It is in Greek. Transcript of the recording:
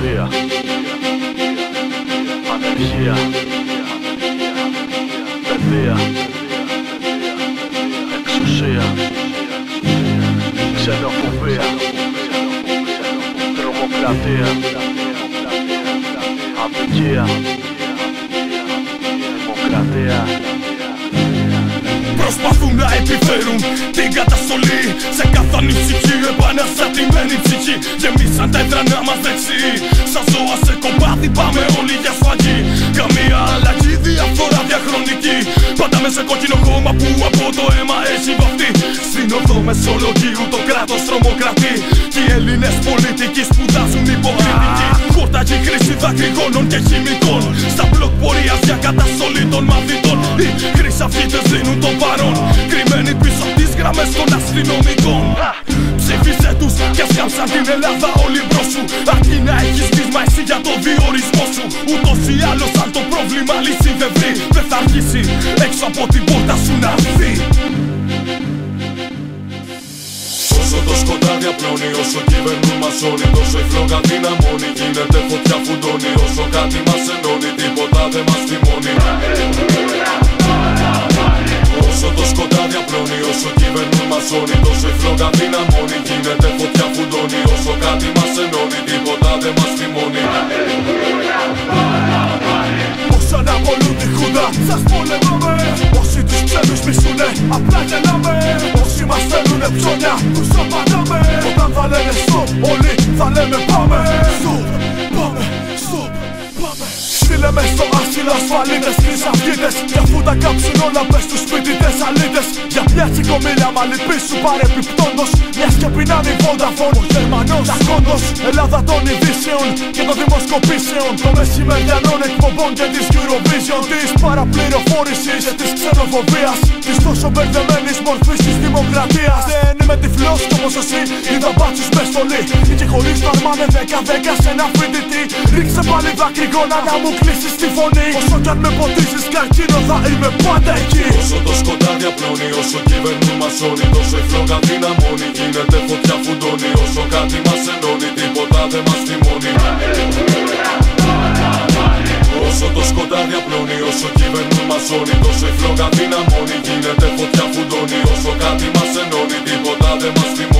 Atmosphere. Atmosphere. Atmosphere. Exosphere. Xenophobia. Dromoclatea. Apatia. Democratea. Επιφέρουν την καταστολή. Σε καθανή ψυχή, επαναστατημένη ψυχή. Γεμίσαν τα έδρανα μας δεξί Σαν ζώα σε κομμάτι πάμε όλοι για σφαγή. Καμία αλλαγή, διαφορά διαχρονική. Πάντα με σε κόκκινο χώμα που από το αίμα έχει βαφτεί. Στην οδό μεσολογίου το κράτος τρομοκρατεί. Και οι Έλληνες πολιτικοί σπουδάζουν υποκριτικοί. Χορταγή χρήση δακρυγόνων και χημικών. Στα μπλοκ πορείας για καταστολή των μαθητών. Οι χρυσαφίτες δίνουν το παρόν. Κρυμμένοι πίσω από τις γραμμές των αστυνομικών Ψήφισε τους και σκάψαν την Ελλάδα όλοι μπρος σου. Αρκεί να έχεις πείσμα εσύ για το διορισμό σου. Ούτως ή άλλως αν το πρόβλημα λύση δεν βρει Δεν θα αργήσει έξω από την πόρτα σου να έρθει. Όσο το σκοτάδι απλώνει, όσο κυβερνούν μασώνει Τόσο η φλόγα δυναμώνει, γίνεται φωτιά φουντώνει Όσο κάτι μας ενώνει, τίποτα δεν μας θυμώνει κυβερνούν μασώνει Τόσο η φλόγα δυναμώνει, γίνεται φωτιά φουντώνει. Όσο κάτι μας ενώνει, τίποτα δεν μας θυμώνει. Όσο αναπολούν τη χούντα, σας πολεμάμε. Όσοι τους ξένους μισούνε, απλά γελάμε Όσοι μας θέλουνε ψώνια, τους απαντάμε. Όταν θα λένε stop, όλοι θα λέμε πάμε Stop, πάμε, stop, πάμε. Στείλε με στο άσυλο ασφαλίτες χρυσαυγίτες Κι αφού τα κάψουν όλα πες τους σπίτιτες αλήτες. Για μια τσικομίλια μαλλιπή σου παρεπιπτόντος Μιας και πεινάνε η Vodafone Ο Γερμανός Ακόντος Ελλάδα των ειδήσεων και των δημοσκοπήσεων. Των μεσημεριανών εκπομπών και της Eurovision Της παραπληροφόρησης και της ξενοφοβίας Της τόσο μπερδεμένης μορφής της δημοκρατίας. Δεν είμαι τυφλός κι όμως εσύ είδα μπάτσους μες στολή Και χωρίς να αρμάνε δέκα δέκα σε ένα φοιτητή. Ρίξε πάλι δακρυγόνα να μου κλείσεις τη φωνή. Όσο κι αν με ποτίσεις καρκίνο θα είμαι πάντα εκεί. Όσο το σκοτάδι απλώνει, όσο κυβερνούν μασώνει Τόσο η φλόγα δυναμώνει, γίνεται φωτιά φουντώνει Όσο κάτι μας ενώνει, τίποτα δεν μας θυμώνει. Όσο το σκοτάδι απλώνει, όσο κυβερνούν μασώνει Τόσο η φλόγα δυναμώνει, γίνεται φωτιά φουντώνει. Όσο κάτι μας ενώνει, τίποτα δεν μας θυμώνει